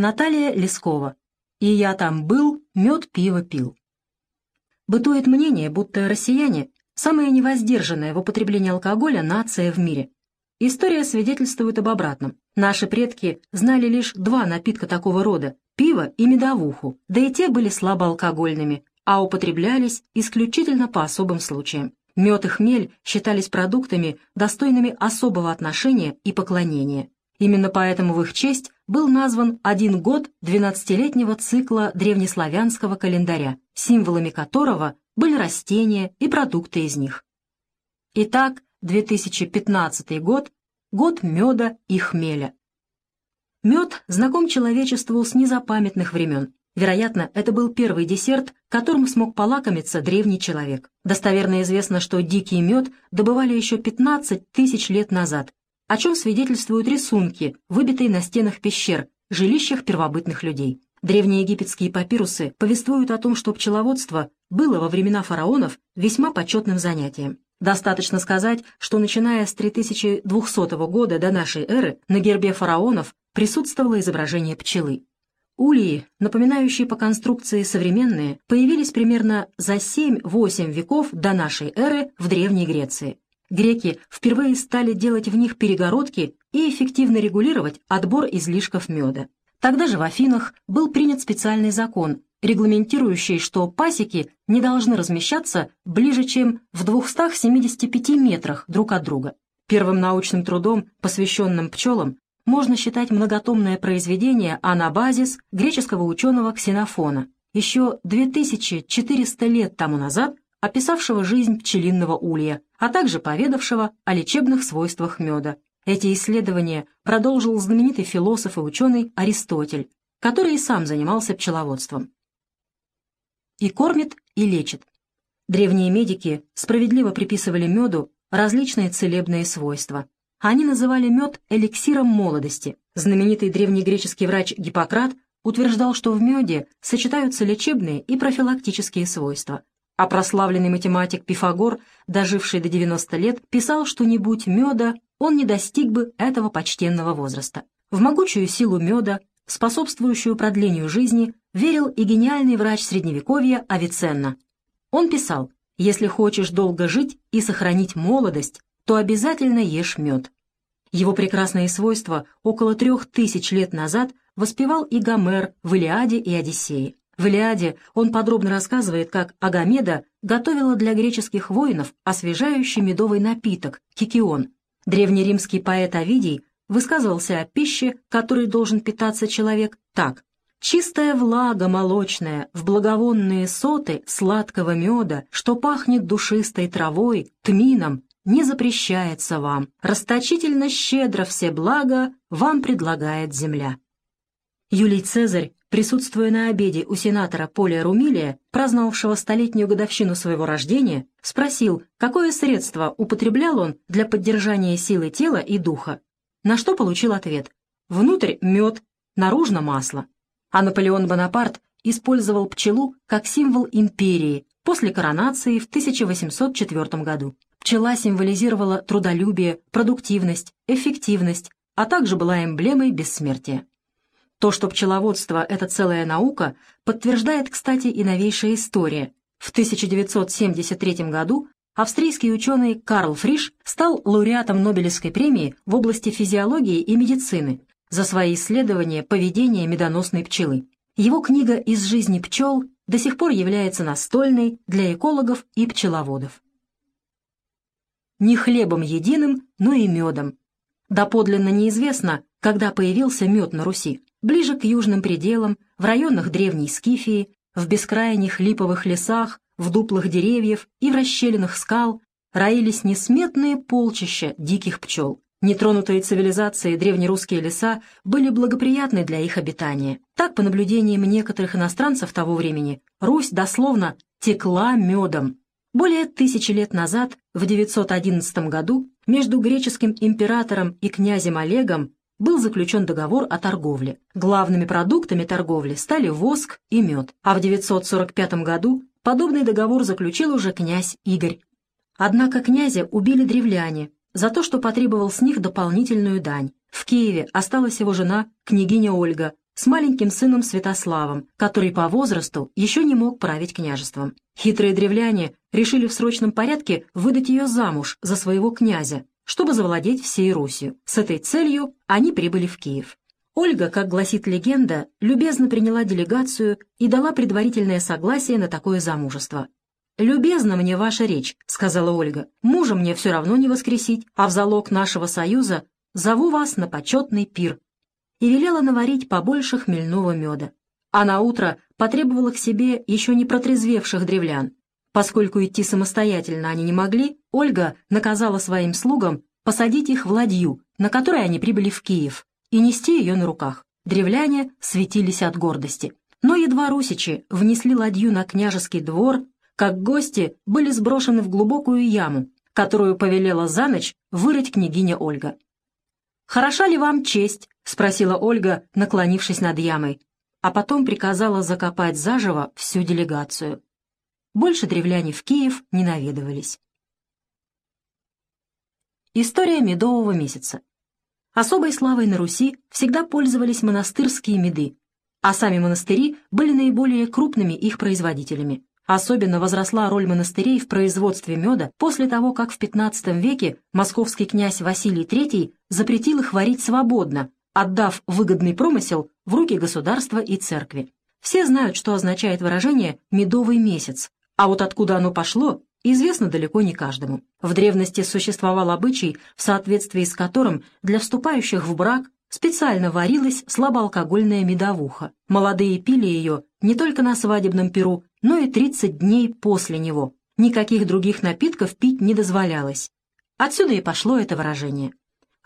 Наталья Лескова. И я там был, мед пиво пил. Бытует мнение, будто россияне – самая невоздержанная в употреблении алкоголя нация в мире. История свидетельствует об обратном. Наши предки знали лишь два напитка такого рода – пиво и медовуху, да и те были слабоалкогольными, а употреблялись исключительно по особым случаям. Мед и хмель считались продуктами, достойными особого отношения и поклонения. Именно поэтому в их честь был назван один год 12-летнего цикла древнеславянского календаря, символами которого были растения и продукты из них. Итак, 2015 год – год меда и хмеля. Мед знаком человечеству с незапамятных времен. Вероятно, это был первый десерт, которым смог полакомиться древний человек. Достоверно известно, что дикий мед добывали еще 15 тысяч лет назад, о чем свидетельствуют рисунки, выбитые на стенах пещер, жилищах первобытных людей. Древние египетские папирусы повествуют о том, что пчеловодство было во времена фараонов весьма почетным занятием. Достаточно сказать, что начиная с 3200 года до нашей эры на гербе фараонов присутствовало изображение пчелы. Ульи, напоминающие по конструкции современные, появились примерно за 7-8 веков до нашей эры в Древней Греции. Греки впервые стали делать в них перегородки и эффективно регулировать отбор излишков меда. Тогда же в Афинах был принят специальный закон, регламентирующий, что пасеки не должны размещаться ближе, чем в 275 метрах друг от друга. Первым научным трудом, посвященным пчелам, можно считать многотомное произведение «Анабазис» греческого ученого Ксенофона, еще 2400 лет тому назад описавшего жизнь пчелиного улья, а также поведавшего о лечебных свойствах меда. Эти исследования продолжил знаменитый философ и ученый Аристотель, который и сам занимался пчеловодством. И кормит, и лечит. Древние медики справедливо приписывали меду различные целебные свойства. Они называли мед эликсиром молодости. Знаменитый древнегреческий врач Гиппократ утверждал, что в меде сочетаются лечебные и профилактические свойства, а прославленный математик Пифагор, доживший до 90 лет, писал, что не будь меда, он не достиг бы этого почтенного возраста. В могучую силу меда, способствующую продлению жизни, верил и гениальный врач Средневековья Авиценна. Он писал, «Если хочешь долго жить и сохранить молодость, то обязательно ешь мед». Его прекрасные свойства около трех тысяч лет назад воспевал и Гомер в Илиаде и Одиссее. В «Илиаде» он подробно рассказывает, как Агамеда готовила для греческих воинов освежающий медовый напиток – кикион. Древнеримский поэт Овидий высказывался о пище, которой должен питаться человек, так. «Чистая влага молочная, в благовонные соты сладкого меда, что пахнет душистой травой, тмином, не запрещается вам. Расточительно щедро все блага вам предлагает земля». Юлий Цезарь присутствуя на обеде у сенатора Поля Румилия, праздновавшего столетнюю годовщину своего рождения, спросил, какое средство употреблял он для поддержания силы тела и духа. На что получил ответ «Внутрь мед, наружно масло». А Наполеон Бонапарт использовал пчелу как символ империи после коронации в 1804 году. Пчела символизировала трудолюбие, продуктивность, эффективность, а также была эмблемой бессмертия. То, что пчеловодство — это целая наука, подтверждает, кстати, и новейшая история. В 1973 году австрийский ученый Карл Фриш стал лауреатом Нобелевской премии в области физиологии и медицины за свои исследования поведения медоносной пчелы. Его книга «Из жизни пчел» до сих пор является настольной для экологов и пчеловодов. Не хлебом единым, но и медом. Доподлинно неизвестно, когда появился мед на Руси ближе к южным пределам, в районах древней Скифии, в бескрайних липовых лесах, в дуплах деревьев и в расщелинах скал роились несметные полчища диких пчел. Нетронутые цивилизацией древнерусские леса были благоприятны для их обитания. Так, по наблюдениям некоторых иностранцев того времени, Русь дословно текла медом. Более тысячи лет назад, в 911 году, между греческим императором и князем Олегом был заключен договор о торговле. Главными продуктами торговли стали воск и мед, а в 945 году подобный договор заключил уже князь Игорь. Однако князя убили древляне за то, что потребовал с них дополнительную дань. В Киеве осталась его жена, княгиня Ольга, с маленьким сыном Святославом, который по возрасту еще не мог править княжеством. Хитрые древляне решили в срочном порядке выдать ее замуж за своего князя, чтобы завладеть всей Русью. С этой целью они прибыли в Киев. Ольга, как гласит легенда, любезно приняла делегацию и дала предварительное согласие на такое замужество. «Любезна мне ваша речь», — сказала Ольга. «Мужа мне все равно не воскресить, а в залог нашего союза зову вас на почетный пир». И велела наварить побольше хмельного меда. А на утро потребовала к себе еще не протрезвевших древлян. Поскольку идти самостоятельно они не могли, Ольга наказала своим слугам посадить их в ладью, на которой они прибыли в Киев, и нести ее на руках. Древляне светились от гордости. Но едва русичи внесли ладью на княжеский двор, как гости были сброшены в глубокую яму, которую повелела за ночь вырыть княгиня Ольга. «Хороша ли вам честь?» — спросила Ольга, наклонившись над ямой, а потом приказала закопать заживо всю делегацию. Больше древляне в Киев не наведывались. История медового месяца. Особой славой на Руси всегда пользовались монастырские меды, а сами монастыри были наиболее крупными их производителями. Особенно возросла роль монастырей в производстве меда после того, как в XV веке московский князь Василий III запретил их варить свободно, отдав выгодный промысел в руки государства и церкви. Все знают, что означает выражение «медовый месяц», а вот откуда оно пошло, известно далеко не каждому. В древности существовал обычай, в соответствии с которым для вступающих в брак специально варилась слабоалкогольная медовуха. Молодые пили ее не только на свадебном перу, но и 30 дней после него. Никаких других напитков пить не дозволялось. Отсюда и пошло это выражение.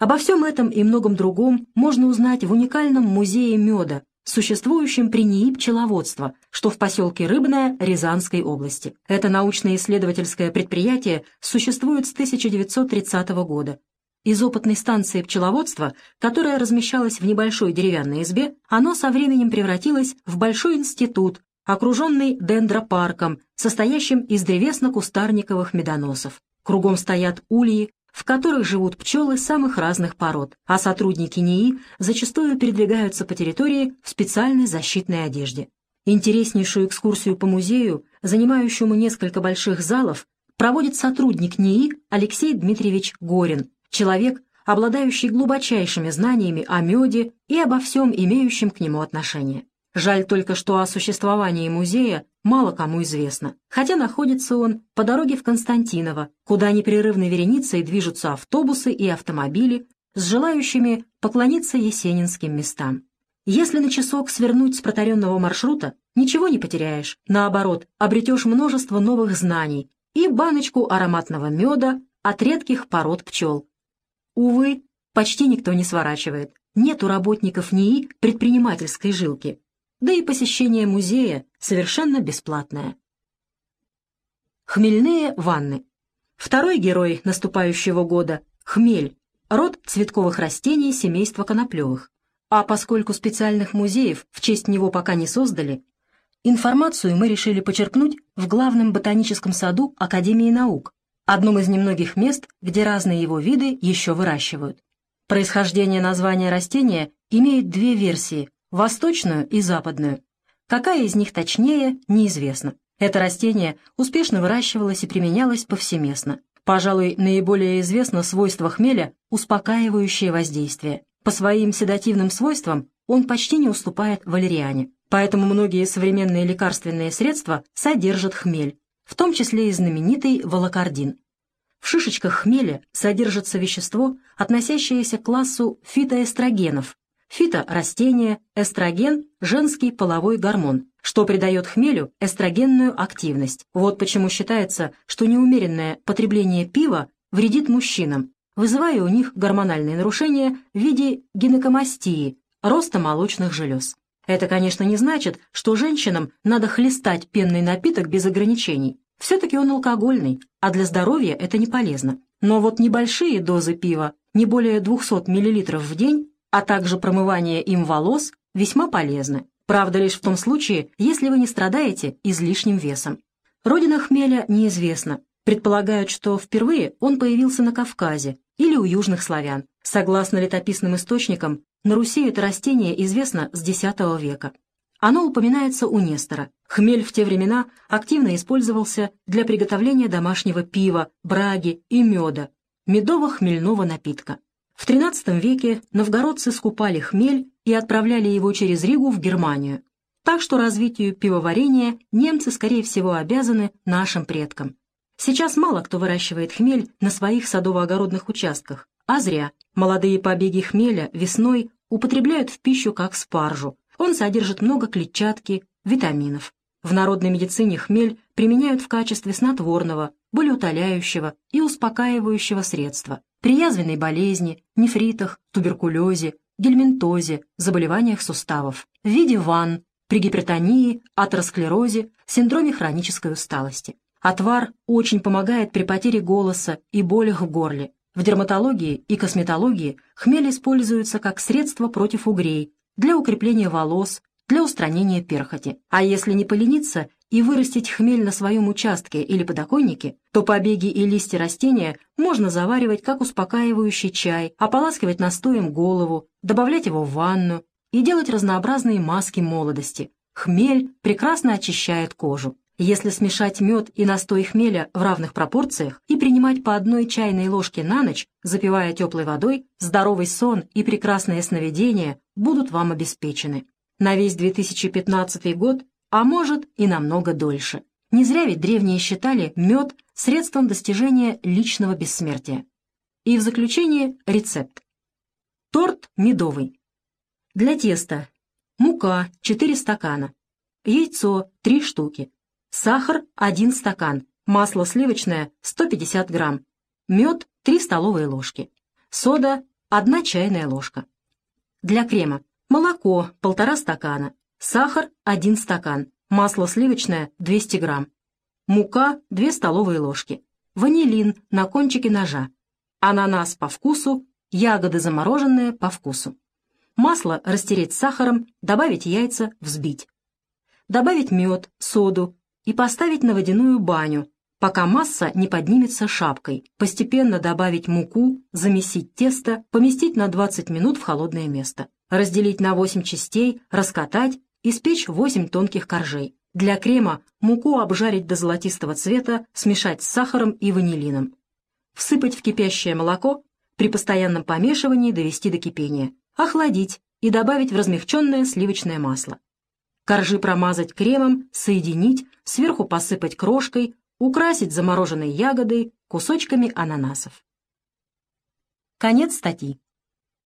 Обо всем этом и многом другом можно узнать в уникальном музее меда, существующем при НИИ пчеловодства, что в поселке Рыбное Рязанской области. Это научно-исследовательское предприятие существует с 1930 года. Из опытной станции пчеловодства, которая размещалась в небольшой деревянной избе, оно со временем превратилось в большой институт, окруженный дендропарком, состоящим из древесно-кустарниковых медоносов. Кругом стоят ульи, в которых живут пчелы самых разных пород, а сотрудники НИИ зачастую передвигаются по территории в специальной защитной одежде. Интереснейшую экскурсию по музею, занимающему несколько больших залов, проводит сотрудник НИИ Алексей Дмитриевич Горин, человек, обладающий глубочайшими знаниями о меде и обо всем имеющем к нему отношение. Жаль только, что о существовании музея мало кому известно, хотя находится он по дороге в Константиново, куда непрерывной вереницей движутся автобусы и автомобили с желающими поклониться есенинским местам. Если на часок свернуть с протаренного маршрута, ничего не потеряешь, наоборот, обретешь множество новых знаний и баночку ароматного меда от редких пород пчел. Увы, почти никто не сворачивает. Нет у работников НИИ предпринимательской жилки да и посещение музея совершенно бесплатное. Хмельные ванны. Второй герой наступающего года – хмель, род цветковых растений семейства коноплевых. А поскольку специальных музеев в честь него пока не создали, информацию мы решили почерпнуть в главном ботаническом саду Академии наук, одном из немногих мест, где разные его виды еще выращивают. Происхождение названия растения имеет две версии восточную и западную. Какая из них точнее, неизвестно. Это растение успешно выращивалось и применялось повсеместно. Пожалуй, наиболее известно свойство хмеля – успокаивающее воздействие. По своим седативным свойствам он почти не уступает валериане. Поэтому многие современные лекарственные средства содержат хмель, в том числе и знаменитый волокордин. В шишечках хмеля содержится вещество, относящееся к классу фитоэстрогенов, Фито – растение, эстроген – женский половой гормон, что придает хмелю эстрогенную активность. Вот почему считается, что неумеренное потребление пива вредит мужчинам, вызывая у них гормональные нарушения в виде гинекомастии, роста молочных желез. Это, конечно, не значит, что женщинам надо хлестать пенный напиток без ограничений. Все-таки он алкогольный, а для здоровья это не полезно. Но вот небольшие дозы пива, не более 200 мл в день, а также промывание им волос весьма полезны. Правда, лишь в том случае, если вы не страдаете излишним весом. Родина хмеля неизвестна. Предполагают, что впервые он появился на Кавказе или у южных славян. Согласно летописным источникам, На Руси это растение известно с X века. Оно упоминается у Нестора. Хмель в те времена активно использовался для приготовления домашнего пива, браги и меда, медово-хмельного напитка. В XIII веке новгородцы скупали хмель и отправляли его через Ригу в Германию. Так что развитию пивоварения немцы, скорее всего, обязаны нашим предкам. Сейчас мало кто выращивает хмель на своих садово-огородных участках, а зря. Молодые побеги хмеля весной употребляют в пищу как спаржу. Он содержит много клетчатки, витаминов. В народной медицине хмель применяют в качестве снотворного, болеутоляющего и успокаивающего средства при язвенной болезни, нефритах, туберкулезе, гельминтозе, заболеваниях суставов, в виде ванн, при гипертонии, атеросклерозе, синдроме хронической усталости. Отвар очень помогает при потере голоса и болях в горле. В дерматологии и косметологии хмель используется как средство против угрей, для укрепления волос, для устранения перхоти. А если не полениться и вырастить хмель на своем участке или подоконнике, то побеги и листья растения можно заваривать как успокаивающий чай, ополаскивать настоем голову, добавлять его в ванну и делать разнообразные маски молодости. Хмель прекрасно очищает кожу. Если смешать мед и настой хмеля в равных пропорциях и принимать по одной чайной ложке на ночь, запивая теплой водой, здоровый сон и прекрасное сновидение будут вам обеспечены. На весь 2015 год, а может и намного дольше. Не зря ведь древние считали мед средством достижения личного бессмертия. И в заключение рецепт. Торт медовый. Для теста мука 4 стакана, яйцо 3 штуки, Сахар – 1 стакан, масло сливочное – 150 грамм, мед – 3 столовые ложки, сода – 1 чайная ложка. Для крема молоко – 1,5 стакана, сахар – 1 стакан, масло сливочное – 200 грамм, мука – 2 столовые ложки, ванилин на кончике ножа, ананас по вкусу, ягоды замороженные по вкусу. Масло растереть с сахаром, добавить яйца, взбить. Добавить мед, соду, и поставить на водяную баню, пока масса не поднимется шапкой, постепенно добавить муку, замесить тесто, поместить на 20 минут в холодное место, разделить на 8 частей, раскатать, испечь 8 тонких коржей. Для крема муку обжарить до золотистого цвета, смешать с сахаром и ванилином. Всыпать в кипящее молоко, при постоянном помешивании довести до кипения, охладить и добавить в размягченное сливочное масло. Коржи промазать кремом, соединить, сверху посыпать крошкой, украсить замороженной ягодой, кусочками ананасов. Конец статьи.